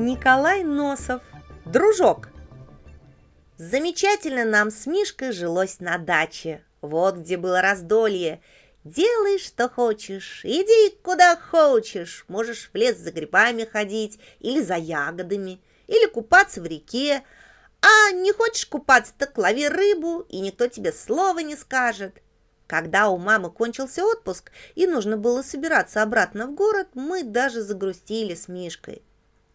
Николай Носов. Дружок. Замечательно нам с Мишкой жилось на даче. Вот где было раздолье. Делай, что хочешь, иди куда хочешь. Можешь в лес за грибами ходить или за ягодами, или купаться в реке. А не хочешь купаться, так лови рыбу, и никто тебе слова не скажет. Когда у мамы кончился отпуск и нужно было собираться обратно в город, мы даже загрустили с Мишкой.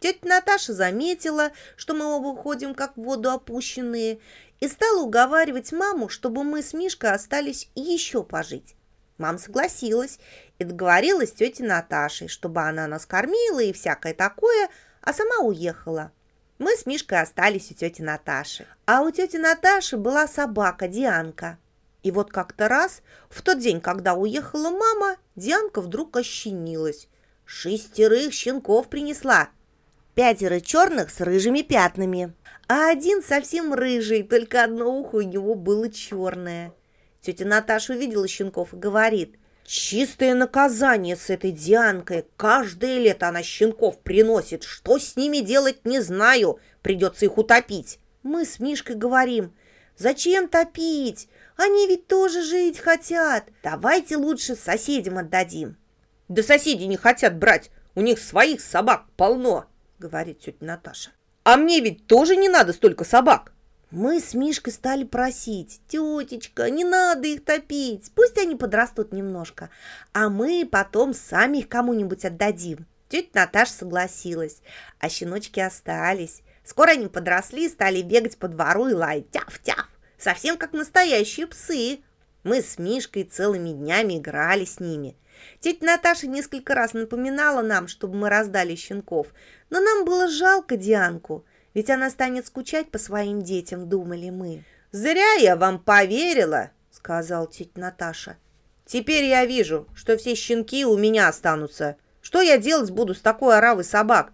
Тетя Наташа заметила, что мы оба ходим как в воду опущенные, и стала уговаривать маму, чтобы мы с Мишкой остались еще пожить. Мама согласилась и договорилась с тетей Наташей, чтобы она нас кормила и всякое такое, а сама уехала. Мы с Мишкой остались у тети Наташи. А у тети Наташи была собака Дианка – и вот как-то раз, в тот день, когда уехала мама, Дианка вдруг ощенилась. Шестерых щенков принесла. Пятеро черных с рыжими пятнами, а один совсем рыжий, только одно ухо у него было черное. Тетя Наташа увидела щенков и говорит, «Чистое наказание с этой Дианкой. Каждое лето она щенков приносит. Что с ними делать, не знаю. Придется их утопить». Мы с Мишкой говорим, «Зачем топить? Они ведь тоже жить хотят. Давайте лучше соседям отдадим. Да соседи не хотят брать. У них своих собак полно, говорит тетя Наташа. А мне ведь тоже не надо столько собак. Мы с Мишкой стали просить, тетечка, не надо их топить, пусть они подрастут немножко, а мы потом сами их кому-нибудь отдадим. Тетя Наташа согласилась, а щеночки остались. Скоро они подросли, стали бегать по двору и лаять тяф-тяф совсем как настоящие псы. Мы с Мишкой целыми днями играли с ними. Тетя Наташа несколько раз напоминала нам, чтобы мы раздали щенков, но нам было жалко Дианку, ведь она станет скучать по своим детям, думали мы. «Зря я вам поверила», — сказал тетя Наташа. «Теперь я вижу, что все щенки у меня останутся. Что я делать буду с такой оравой собак?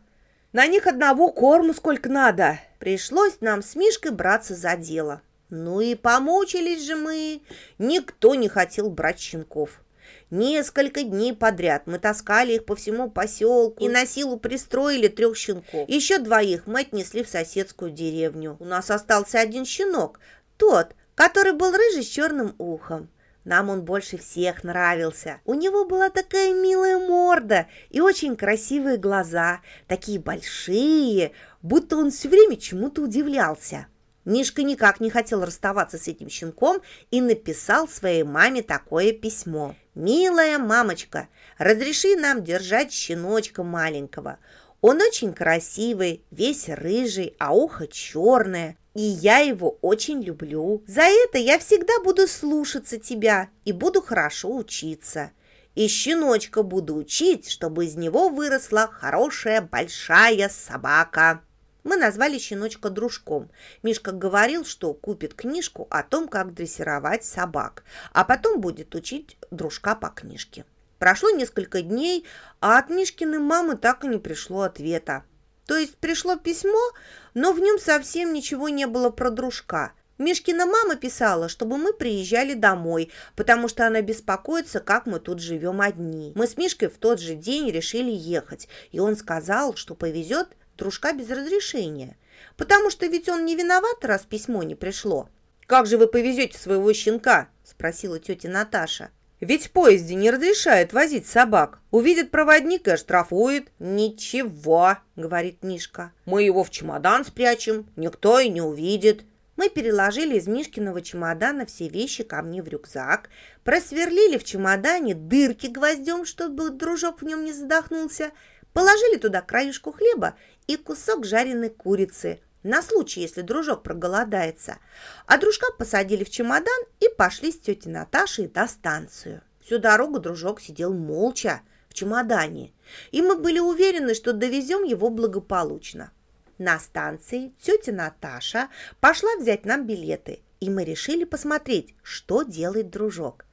На них одного корму сколько надо». Пришлось нам с Мишкой браться за дело. Ну и помучились же мы. Никто не хотел брать щенков. Несколько дней подряд мы таскали их по всему поселку и на силу пристроили трех щенков. Еще двоих мы отнесли в соседскую деревню. У нас остался один щенок, тот, который был рыжий с черным ухом. Нам он больше всех нравился. У него была такая милая морда и очень красивые глаза, такие большие, будто он все время чему-то удивлялся. Мишка никак не хотел расставаться с этим щенком и написал своей маме такое письмо. «Милая мамочка, разреши нам держать щеночка маленького. Он очень красивый, весь рыжий, а ухо черное, и я его очень люблю. За это я всегда буду слушаться тебя и буду хорошо учиться. И щеночка буду учить, чтобы из него выросла хорошая большая собака». Мы назвали щеночка дружком. Мишка говорил, что купит книжку о том, как дрессировать собак, а потом будет учить дружка по книжке. Прошло несколько дней, а от Мишкиной мамы так и не пришло ответа. То есть пришло письмо, но в нем совсем ничего не было про дружка. Мишкина мама писала, чтобы мы приезжали домой, потому что она беспокоится, как мы тут живем одни. Мы с Мишкой в тот же день решили ехать, и он сказал, что повезет дружка без разрешения. Потому что ведь он не виноват, раз письмо не пришло. «Как же вы повезете своего щенка?» – спросила тетя Наташа. «Ведь в поезде не разрешают возить собак. Увидит проводник и оштрафует». «Ничего», – говорит Мишка. «Мы его в чемодан спрячем, никто и не увидит». Мы переложили из Мишкиного чемодана все вещи ко мне в рюкзак, просверлили в чемодане дырки гвоздем, чтобы дружок в нем не задохнулся, положили туда краюшку хлеба и кусок жареной курицы на случай, если дружок проголодается. А дружка посадили в чемодан и пошли с тетей Наташей до станцию. Всю дорогу дружок сидел молча в чемодане, и мы были уверены, что довезем его благополучно. На станции тетя Наташа пошла взять нам билеты, и мы решили посмотреть, что делает дружок.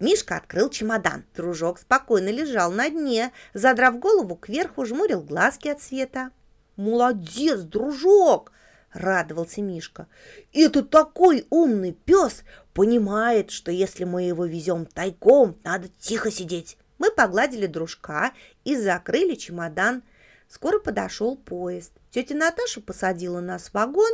Мишка открыл чемодан. Дружок спокойно лежал на дне, задрав голову кверху, жмурил глазки от света. «Молодец, дружок!» – радовался Мишка. «Это такой умный пес! Понимает, что если мы его везем тайком, надо тихо сидеть!» Мы погладили дружка и закрыли чемодан. Скоро подошел поезд. Тетя Наташа посадила нас в вагон,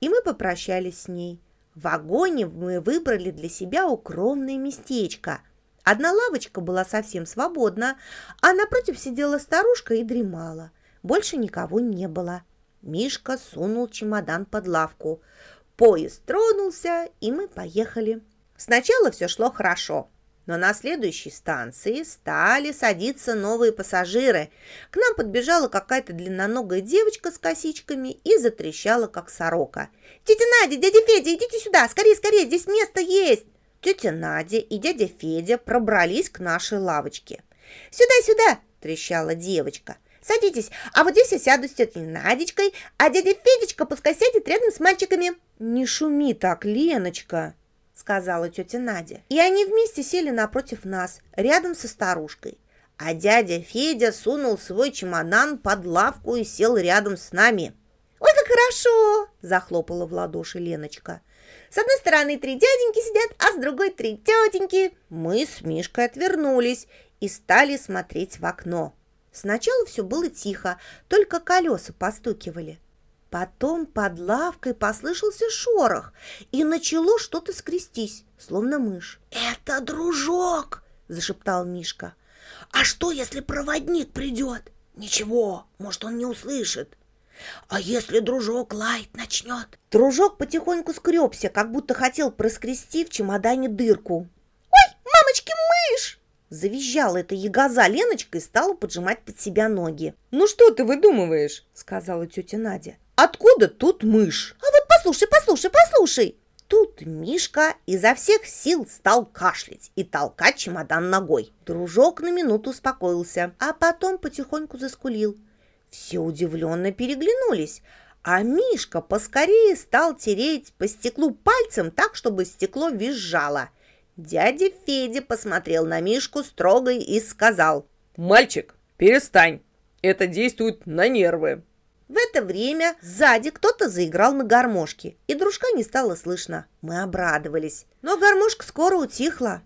и мы попрощались с ней. В вагоне мы выбрали для себя укромное местечко. Одна лавочка была совсем свободна, а напротив сидела старушка и дремала. Больше никого не было. Мишка сунул чемодан под лавку. Поезд тронулся, и мы поехали. Сначала все шло хорошо, но на следующей станции стали садиться новые пассажиры. К нам подбежала какая-то длинноногая девочка с косичками и затрещала, как сорока. «Тетя Надя, дядя Федя, идите сюда! Скорее, скорее, здесь место есть!» Тетя Надя и дядя Федя пробрались к нашей лавочке. «Сюда, сюда!» – трещала девочка. «Садитесь, а вот здесь я сяду с тетей Надечкой, а дядя Федечка пускай сядет рядом с мальчиками». «Не шуми так, Леночка!» – сказала тетя Надя. И они вместе сели напротив нас, рядом со старушкой. А дядя Федя сунул свой чемодан под лавку и сел рядом с нами. «Ой, как хорошо!» – захлопала в ладоши Леночка. С одной стороны три дяденьки сидят, а с другой три тетеньки. Мы с Мишкой отвернулись и стали смотреть в окно. Сначала все было тихо, только колеса постукивали. Потом под лавкой послышался шорох, и начало что-то скрестись, словно мышь. «Это дружок!» – зашептал Мишка. «А что, если проводник придет? Ничего, может, он не услышит. А если дружок лаять начнет?» Дружок потихоньку скребся, как будто хотел проскрести в чемодане дырку. «Ой, мамочки, мышь!» Завизжала эта ягоза Леночка и стала поджимать под себя ноги. «Ну что ты выдумываешь?» — сказала тетя Надя. «Откуда тут мышь?» «А вот послушай, послушай, послушай!» Тут Мишка изо всех сил стал кашлять и толкать чемодан ногой. Дружок на минуту успокоился, а потом потихоньку заскулил. Все удивленно переглянулись, а Мишка поскорее стал тереть по стеклу пальцем так, чтобы стекло визжало. Дядя Федя посмотрел на Мишку строго и сказал. «Мальчик, перестань, это действует на нервы». В это время сзади кто-то заиграл на гармошке, и дружка не стало слышно. Мы обрадовались. Но гармошка скоро утихла.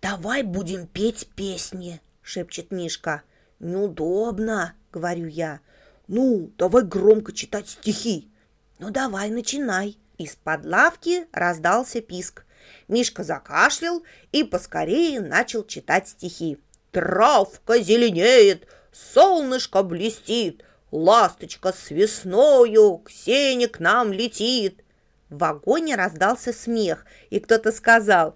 «Давай будем петь песни», — шепчет Мишка. «Неудобно», — говорю я. «Ну, давай громко читать стихи». «Ну, давай, начинай». Из-под лавки раздался писк. Мишка закашлял и поскорее начал читать стихи. «Травка зеленеет, солнышко блестит, ласточка с весною к сене к нам летит». В вагоне раздался смех, и кто-то сказал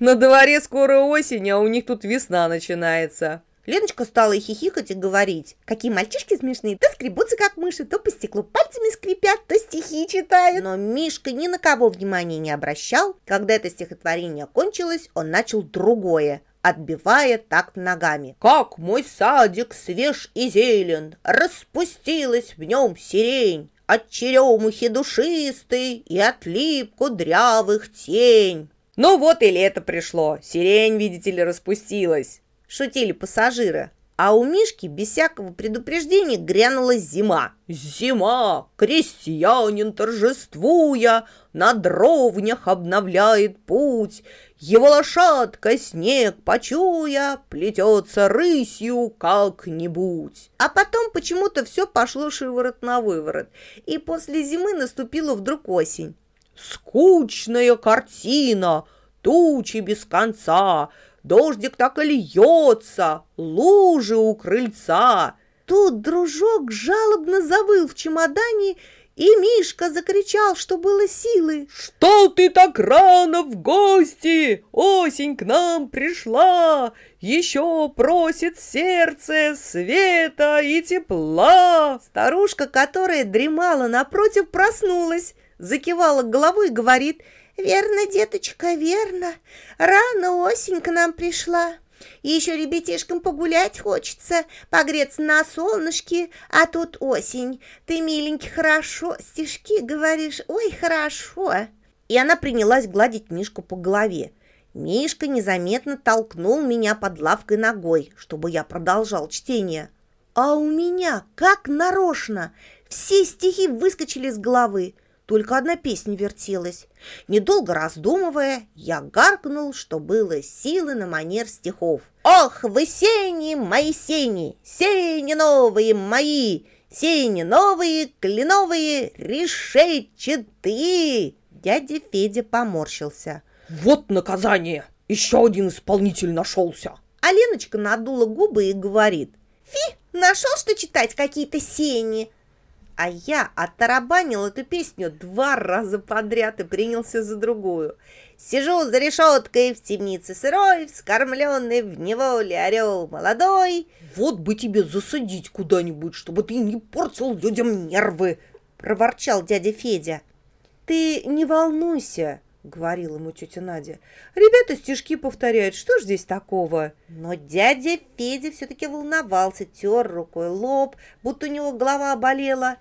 «На дворе скоро осень, а у них тут весна начинается». Леночка стала хихикать и говорить. Какие мальчишки смешные, то скребутся, как мыши, то по стеклу пальцами скрипят, то стихи читают. Но Мишка ни на кого внимания не обращал. Когда это стихотворение кончилось, он начал другое, отбивая такт ногами. «Как мой садик свеж и зелен, распустилась в нем сирень, от черемухи душистой и от лип кудрявых тень». Ну вот и лето пришло, сирень, видите ли, распустилась шутили пассажиры. А у Мишки без всякого предупреждения грянула зима. Зима! Крестьянин, торжествуя, на дровнях обновляет путь. Его лошадка, снег почуя, плетется рысью как-нибудь. А потом почему-то все пошло шиворот на выворот. И после зимы наступила вдруг осень. Скучная картина, тучи без конца — Дождик так и льется, лужи у крыльца. Тут дружок жалобно завыл в чемодане, и Мишка закричал, что было силы. «Что ты так рано в гости? Осень к нам пришла, еще просит сердце света и тепла!» Старушка, которая дремала напротив, проснулась, закивала головой и говорит – «Верно, деточка, верно. Рано осень к нам пришла. И еще ребятишкам погулять хочется, погреться на солнышке, а тут осень. Ты, миленький, хорошо стишки говоришь, ой, хорошо». И она принялась гладить Мишку по голове. Мишка незаметно толкнул меня под лавкой ногой, чтобы я продолжал чтение. А у меня, как нарочно, все стихи выскочили из головы. Только одна песня вертелась. Недолго раздумывая, я гаркнул, что было силы на манер стихов. «Ох, вы сени, мои сени, сени новые мои! Сени новые, кленовые, решетчатые. Дядя Федя поморщился. Вот наказание! Еще один исполнитель нашелся. А Леночка надула губы и говорит. Фи, нашел, что читать какие-то сени. А я оттарабанил эту песню два раза подряд и принялся за другую. Сижу за решеткой в темнице сырой, вскормленный в неволе орел молодой. Вот бы тебе засадить куда-нибудь, чтобы ты не портил людям нервы, проворчал дядя Федя. Ты не волнуйся, говорила ему тетя Надя. Ребята стишки повторяют, что ж здесь такого? Но дядя Федя все-таки волновался, тер рукой лоб, будто у него голова болела.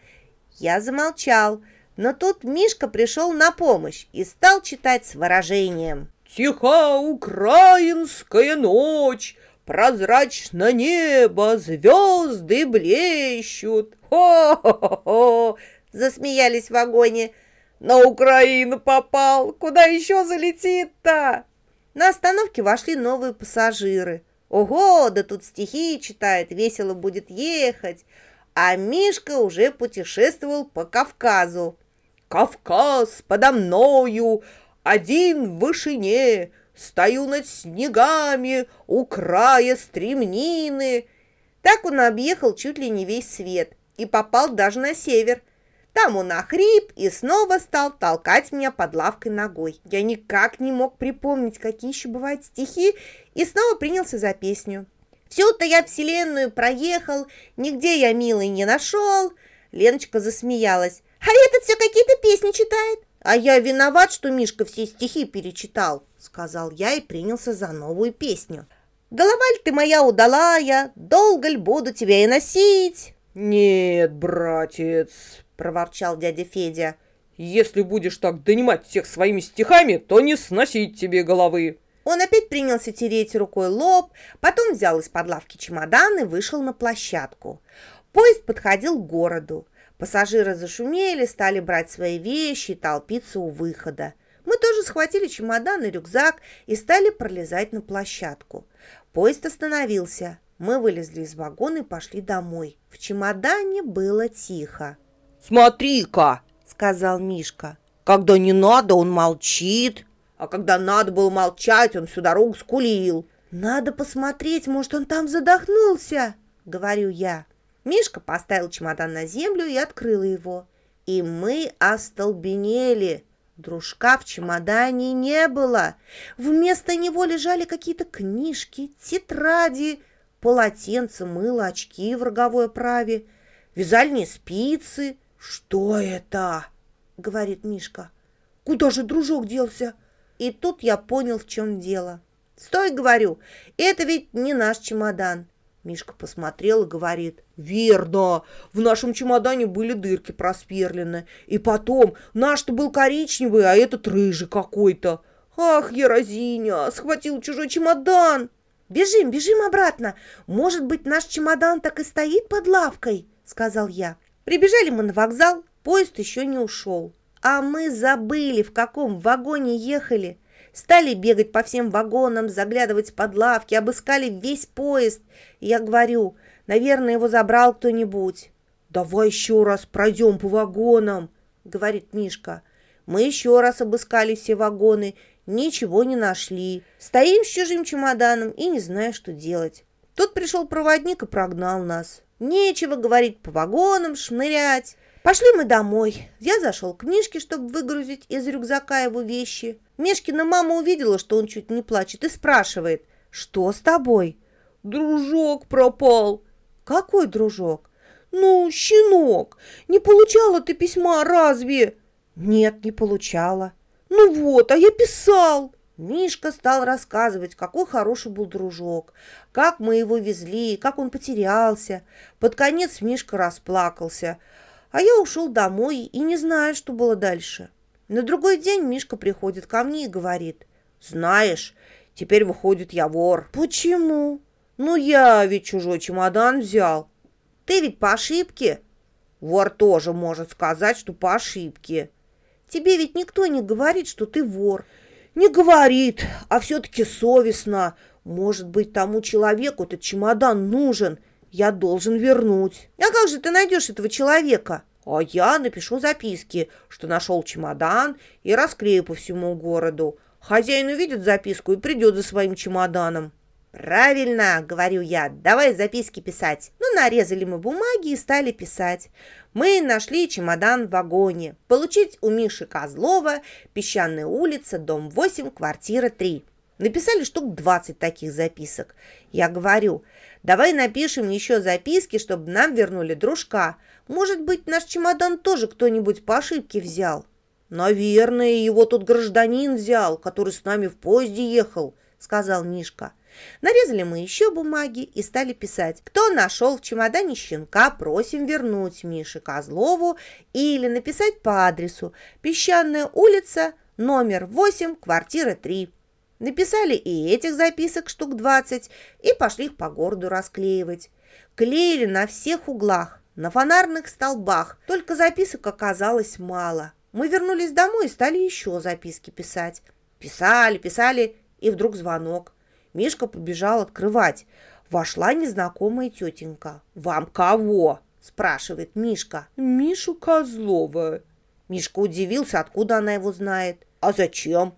Я замолчал, но тут Мишка пришел на помощь и стал читать с выражением. «Тиха украинская ночь, прозрачно небо, звезды блещут!» «Хо-хо-хо!» — засмеялись в вагоне. «На Украину попал! Куда еще залетит-то?» На остановке вошли новые пассажиры. Ого, да тут стихи читает, весело будет ехать. А Мишка уже путешествовал по Кавказу. Кавказ подо мною, один в вышине, Стою над снегами у края стремнины. Так он объехал чуть ли не весь свет и попал даже на север. Там он охрип и снова стал толкать меня под лавкой ногой. Я никак не мог припомнить, какие еще бывают стихи, и снова принялся за песню. Всю-то я вселенную проехал, нигде я милый не нашел. Леночка засмеялась. А этот все какие-то песни читает. А я виноват, что Мишка все стихи перечитал, сказал я и принялся за новую песню. Голова ты моя удалая, долго ль буду тебя и носить? Нет, братец, проворчал дядя Федя. Если будешь так донимать всех своими стихами, то не сносить тебе головы. Он опять принялся тереть рукой лоб, потом взял из-под лавки чемодан и вышел на площадку. Поезд подходил к городу. Пассажиры зашумели, стали брать свои вещи и толпиться у выхода. Мы тоже схватили чемодан и рюкзак и стали пролезать на площадку. Поезд остановился. Мы вылезли из вагона и пошли домой. В чемодане было тихо. «Смотри-ка!» — сказал Мишка. «Когда не надо, он молчит, а когда надо было молчать, он всю дорогу скулил». «Надо посмотреть, может, он там задохнулся!» — говорю я. Мишка поставил чемодан на землю и открыл его. И мы остолбенели. Дружка в чемодане не было. Вместо него лежали какие-то книжки, тетради, полотенце, мыло, очки в роговой оправе, вязальные спицы. «Что это?» — говорит Мишка. «Куда же дружок делся?» И тут я понял, в чем дело. «Стой!» — говорю. «Это ведь не наш чемодан. Мишка посмотрел и говорит. «Верно, в нашем чемодане были дырки просперлены. И потом, наш-то был коричневый, а этот рыжий какой-то. Ах, Ярозиня, схватил чужой чемодан!» «Бежим, бежим обратно! Может быть, наш чемодан так и стоит под лавкой?» — сказал я. Прибежали мы на вокзал, поезд еще не ушел. А мы забыли, в каком вагоне ехали. Стали бегать по всем вагонам, заглядывать под лавки, обыскали весь поезд. И я говорю, наверное, его забрал кто-нибудь. «Давай еще раз пройдем по вагонам», — говорит Мишка. Мы еще раз обыскали все вагоны, ничего не нашли. Стоим с чужим чемоданом и не знаем, что делать. Тут пришел проводник и прогнал нас. Нечего, говорить, по вагонам шнырять. Пошли мы домой. Я зашел к Мишке, чтобы выгрузить из рюкзака его вещи. Мишкина мама увидела, что он чуть не плачет, и спрашивает, что с тобой? Дружок пропал. Какой дружок? Ну, щенок. Не получала ты письма, разве? Нет, не получала. Ну вот, а я писал. Мишка стал рассказывать, какой хороший был дружок, как мы его везли, как он потерялся. Под конец Мишка расплакался, а я ушел домой и не знаю, что было дальше. На другой день Мишка приходит ко мне и говорит, «Знаешь, теперь выходит я вор». «Почему?» «Ну, я ведь чужой чемодан взял». «Ты ведь по ошибке?» «Вор тоже может сказать, что по ошибке». «Тебе ведь никто не говорит, что ты вор». «Не говорит, а все-таки совестно. Может быть, тому человеку этот чемодан нужен. я должен вернуть. А как же ты найдешь этого человека? А я напишу записки, что нашел чемодан и расклею по всему городу. Хозяин увидит записку и придет за своим чемоданом. «Правильно, — говорю я, — давай записки писать». Ну, нарезали мы бумаги и стали писать. Мы нашли чемодан в вагоне. Получить у Миши Козлова, Песчаная улица, дом 8, квартира 3. Написали штук 20 таких записок. Я говорю, давай напишем еще записки, чтобы нам вернули дружка. Может быть, наш чемодан тоже кто-нибудь по ошибке взял. Наверное, его тут гражданин взял, который с нами в поезде ехал, сказал Мишка. Нарезали мы еще бумаги и стали писать. Кто нашел в чемодане щенка, просим вернуть Мише Козлову или написать по адресу Песчаная улица, номер 8, квартира 3. Написали и этих записок штук 20 и пошли их по городу расклеивать. Клеили на всех углах, на фонарных столбах, только записок оказалось мало. Мы вернулись домой и стали еще записки писать. Писали, писали, и вдруг звонок. Мишка побежал открывать. Вошла незнакомая тетенька. «Вам кого?» – спрашивает Мишка. «Мишу Козлова». Мишка удивился, откуда она его знает. «А зачем?»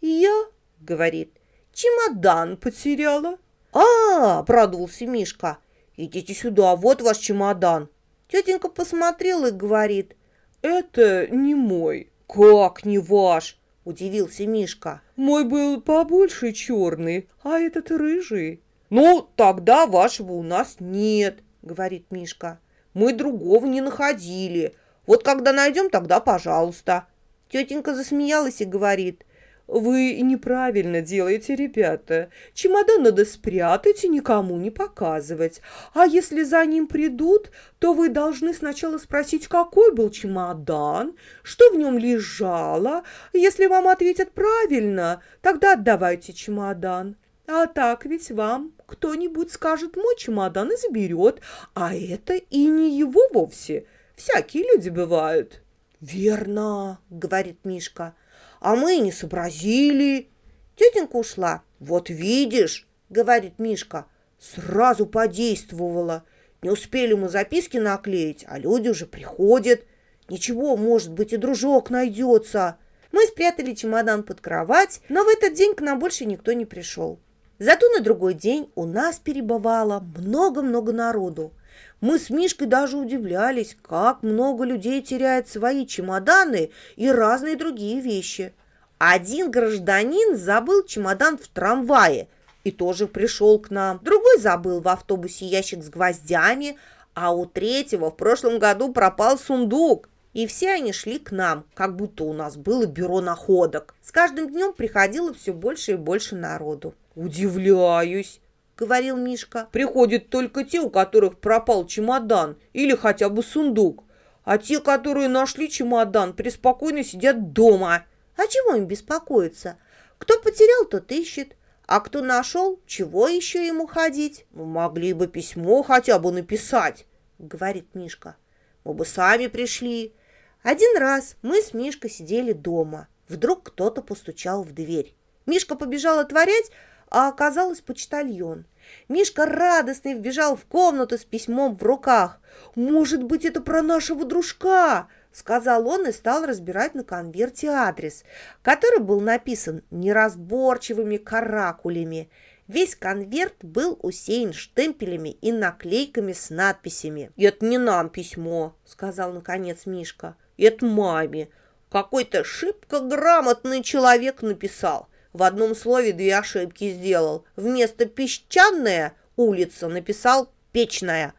«Я», – говорит, – «чемодан потеряла». «А, — обрадовался Мишка, — идите сюда, вот ваш чемодан». Тетенька посмотрела и говорит, «Это не мой». «Как не ваш?» – удивился Мишка. «Мой был побольше черный, а этот рыжий». «Ну, тогда вашего у нас нет», – говорит Мишка. «Мы другого не находили. Вот когда найдем, тогда пожалуйста». Тетенька засмеялась и говорит – вы неправильно делаете, ребята. Чемодан надо спрятать и никому не показывать. А если за ним придут, то вы должны сначала спросить, какой был чемодан, что в нем лежало. Если вам ответят правильно, тогда отдавайте чемодан. А так ведь вам кто-нибудь скажет «мой чемодан» и заберет, а это и не его вовсе. Всякие люди бывают. «Верно», — говорит Мишка, — а мы не сообразили. Тетенька ушла. Вот видишь, говорит Мишка, сразу подействовала. Не успели мы записки наклеить, а люди уже приходят. Ничего, может быть, и дружок найдется. Мы спрятали чемодан под кровать, но в этот день к нам больше никто не пришел. Зато на другой день у нас перебывало много-много народу. Мы с Мишкой даже удивлялись, как много людей теряет свои чемоданы и разные другие вещи. Один гражданин забыл чемодан в трамвае и тоже пришел к нам. Другой забыл в автобусе ящик с гвоздями, а у третьего в прошлом году пропал сундук. И все они шли к нам, как будто у нас было бюро находок. С каждым днем приходило все больше и больше народу. «Удивляюсь», — говорил Мишка. «Приходят только те, у которых пропал чемодан или хотя бы сундук. А те, которые нашли чемодан, преспокойно сидят дома». «А чего им беспокоиться? Кто потерял, тот ищет. А кто нашел, чего еще ему ходить?» «Ну, могли бы письмо хотя бы написать», — говорит Мишка. «Мы бы сами пришли». Один раз мы с Мишкой сидели дома. Вдруг кто-то постучал в дверь. Мишка побежал отворять, а оказалось почтальон. Мишка радостный вбежал в комнату с письмом в руках. «Может быть, это про нашего дружка?» — сказал он и стал разбирать на конверте адрес, который был написан неразборчивыми каракулями. Весь конверт был усеян штемпелями и наклейками с надписями. «Это не нам письмо», — сказал наконец Мишка. «Это маме. Какой-то шибко грамотный человек написал. В одном слове две ошибки сделал. Вместо «песчаная» улица написал «печная».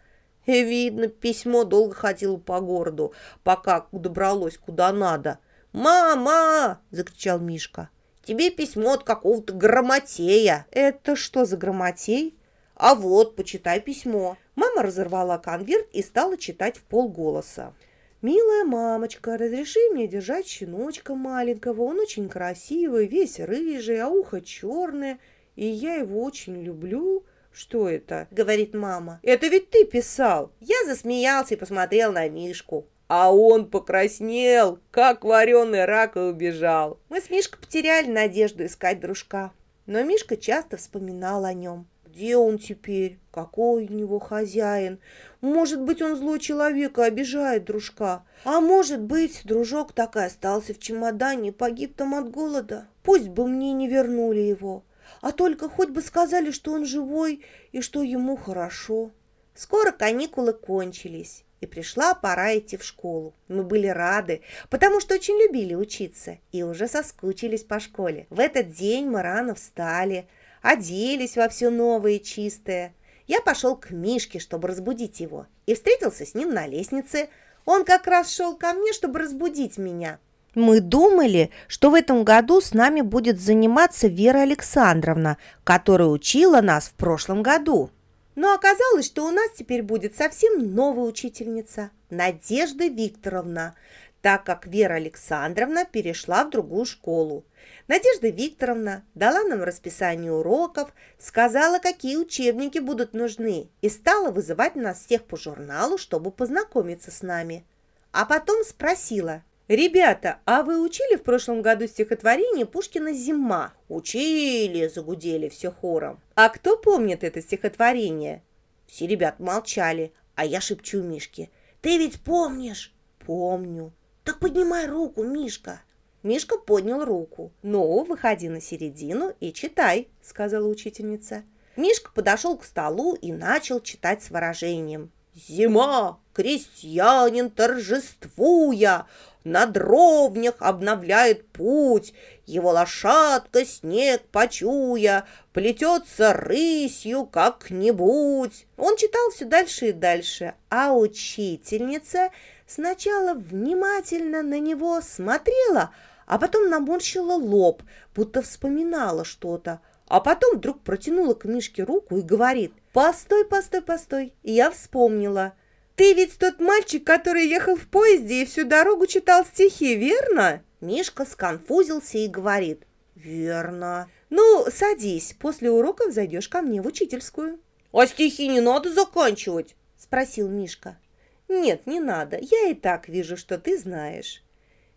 И видно, письмо долго ходило по городу, пока добралось куда надо. «Мама!» – закричал Мишка. «Тебе письмо от какого-то грамотея». «Это что за грамотей?» «А вот, почитай письмо». Мама разорвала конверт и стала читать в полголоса. «Милая мамочка, разреши мне держать щеночка маленького. Он очень красивый, весь рыжий, а ухо черное, и я его очень люблю». «Что это?» — говорит мама. «Это ведь ты писал!» Я засмеялся и посмотрел на Мишку. А он покраснел, как вареный рак и убежал. Мы с Мишкой потеряли надежду искать дружка. Но Мишка часто вспоминал о нем. Где он теперь? Какой у него хозяин? Может быть, он злой человек и обижает дружка. А может быть, дружок так и остался в чемодане и погиб там от голода. Пусть бы мне не вернули его, а только хоть бы сказали, что он живой и что ему хорошо. Скоро каникулы кончились, и пришла пора идти в школу. Мы были рады, потому что очень любили учиться и уже соскучились по школе. В этот день мы рано встали, оделись во все новое и чистое. Я пошел к Мишке, чтобы разбудить его, и встретился с ним на лестнице. Он как раз шел ко мне, чтобы разбудить меня. Мы думали, что в этом году с нами будет заниматься Вера Александровна, которая учила нас в прошлом году. Но оказалось, что у нас теперь будет совсем новая учительница, Надежда Викторовна, так как Вера Александровна перешла в другую школу. Надежда Викторовна дала нам расписание уроков, сказала, какие учебники будут нужны, и стала вызывать нас всех по журналу, чтобы познакомиться с нами. А потом спросила, «Ребята, а вы учили в прошлом году стихотворение Пушкина «Зима»?» «Учили!» – загудели все хором. «А кто помнит это стихотворение?» Все ребят молчали, а я шепчу Мишке. «Ты ведь помнишь?» «Помню». «Так поднимай руку, Мишка!» Мишка поднял руку. «Ну, выходи на середину и читай», — сказала учительница. Мишка подошел к столу и начал читать с выражением. «Зима! Крестьянин торжествуя, на дровнях обновляет путь, его лошадка снег почуя, плетется рысью как-нибудь». Он читал все дальше и дальше, а учительница сначала внимательно на него смотрела, а потом наморщила лоб, будто вспоминала что-то, а потом вдруг протянула к Мишке руку и говорит, «Постой, постой, постой, я вспомнила. Ты ведь тот мальчик, который ехал в поезде и всю дорогу читал стихи, верно?» Мишка сконфузился и говорит, «Верно. Ну, садись, после уроков зайдешь ко мне в учительскую». «А стихи не надо заканчивать?» – спросил Мишка. «Нет, не надо, я и так вижу, что ты знаешь».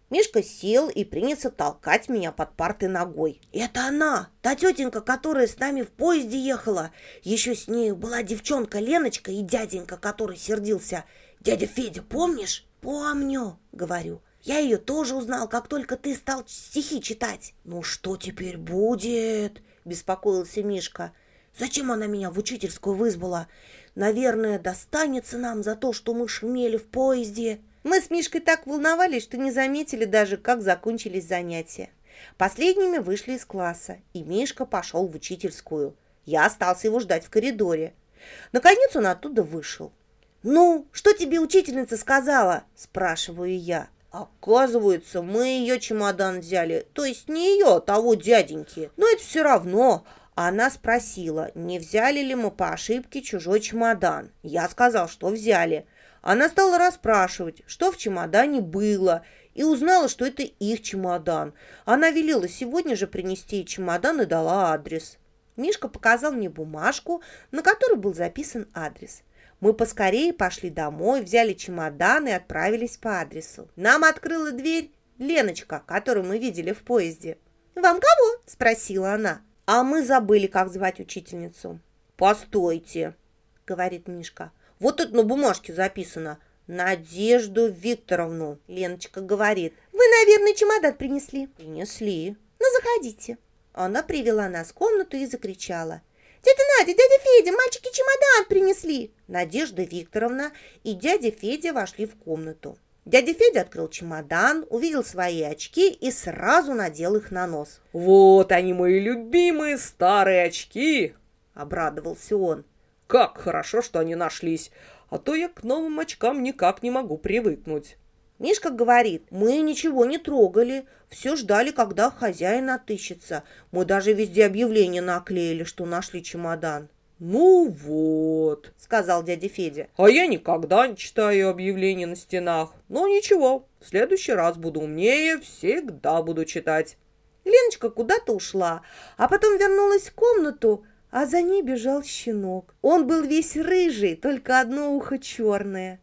Мишка сел и принялся толкать меня под парты ногой. «Это она, та тетенька, которая с нами в поезде ехала. Еще с ней была девчонка Леночка и дяденька, который сердился. Дядя Федя, помнишь?» «Помню», — говорю. «Я ее тоже узнал, как только ты стал стихи читать». «Ну что теперь будет?» — беспокоился Мишка. «Зачем она меня в учительскую вызвала? Наверное, достанется нам за то, что мы шумели в поезде». Мы с Мишкой так волновались, что не заметили даже, как закончились занятия. Последними вышли из класса, и Мишка пошел в учительскую. Я остался его ждать в коридоре. Наконец он оттуда вышел. «Ну, что тебе учительница сказала?» – спрашиваю я. Оказывается, мы ее чемодан взяли, то есть не ее, а того дяденьки. Но это все равно. Она спросила, не взяли ли мы по ошибке чужой чемодан. Я сказал, что взяли. Она стала расспрашивать, что в чемодане было, и узнала, что это их чемодан. Она велела сегодня же принести чемодан и дала адрес. Мишка показал мне бумажку, на которой был записан адрес. Мы поскорее пошли домой, взяли чемодан и отправились по адресу. Нам открыла дверь Леночка, которую мы видели в поезде. «Вам кого?» – спросила она. А мы забыли, как звать учительницу. «Постойте», – говорит Мишка. Вот тут на бумажке записано. Надежду Викторовну. Леночка говорит. Вы, наверное, чемодан принесли. Принесли. Ну, заходите. Она привела нас в комнату и закричала. «Дядя Надя, дядя Федя, мальчики чемодан принесли!» Надежда Викторовна и дядя Федя вошли в комнату. Дядя Федя открыл чемодан, увидел свои очки и сразу надел их на нос. «Вот они, мои любимые старые очки!» – обрадовался он. Как хорошо, что они нашлись, а то я к новым очкам никак не могу привыкнуть. Мишка говорит, мы ничего не трогали, все ждали, когда хозяин отыщется. Мы даже везде объявление наклеили, что нашли чемодан. «Ну вот», — сказал дядя Федя. «А я никогда не читаю объявления на стенах. Но ничего, в следующий раз буду умнее, всегда буду читать». Леночка куда-то ушла, а потом вернулась в комнату, а за ней бежал щенок. Он был весь рыжий, только одно ухо черное.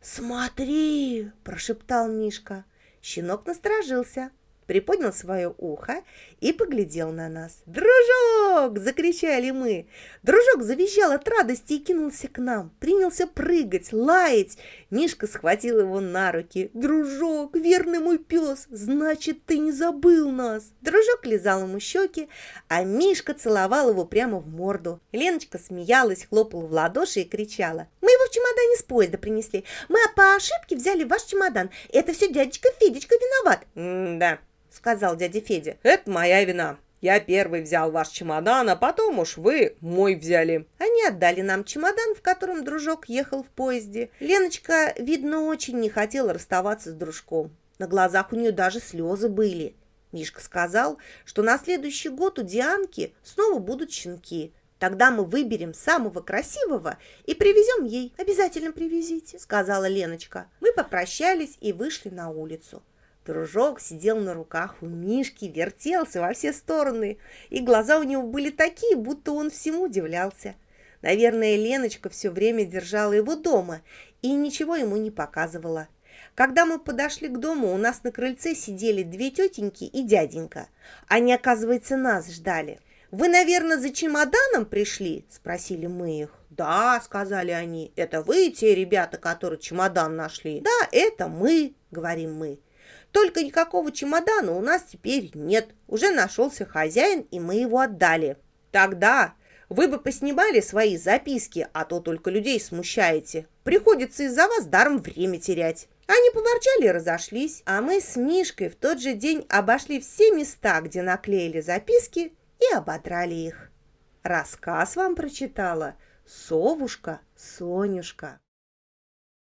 «Смотри!» – прошептал Мишка. Щенок насторожился, приподнял свое ухо и поглядел на нас. «Дружок!» – закричали мы. Дружок завизжал от радости и кинулся к нам. Принялся прыгать, лаять. Мишка схватил его на руки. «Дружок, верный мой пес, значит, ты не забыл нас!» Дружок лизал ему щеки, а Мишка целовал его прямо в морду. Леночка смеялась, хлопала в ладоши и кричала. «Мы его в чемодане с поезда принесли. Мы по ошибке взяли ваш чемодан. Это все дядечка Федечка виноват». «Да», — сказал дядя Федя, — «это моя вина. Я первый взял ваш чемодан, а потом уж вы мой взяли». Они отдали нам чемодан, в котором дружок ехал в поезде. Леночка, видно, очень не хотела расставаться с дружком. На глазах у нее даже слезы были. Мишка сказал, что на следующий год у Дианки снова будут щенки. Тогда мы выберем самого красивого и привезем ей. Обязательно привезите, сказала Леночка. Мы попрощались и вышли на улицу. Дружок сидел на руках у Мишки, вертелся во все стороны, и глаза у него были такие, будто он всему удивлялся. Наверное, Леночка все время держала его дома и ничего ему не показывала. Когда мы подошли к дому, у нас на крыльце сидели две тетеньки и дяденька. Они, оказывается, нас ждали. «Вы, наверное, за чемоданом пришли?» – спросили мы их. «Да», – сказали они, – «это вы те ребята, которые чемодан нашли?» «Да, это мы», – говорим мы. «Только никакого чемодана у нас теперь нет. Уже нашелся хозяин, и мы его отдали». «Тогда вы бы поснимали свои записки, а то только людей смущаете. Приходится из-за вас даром время терять». Они поворчали и разошлись, а мы с Мишкой в тот же день обошли все места, где наклеили записки, и ободрали их. Рассказ вам прочитала совушка Сонюшка.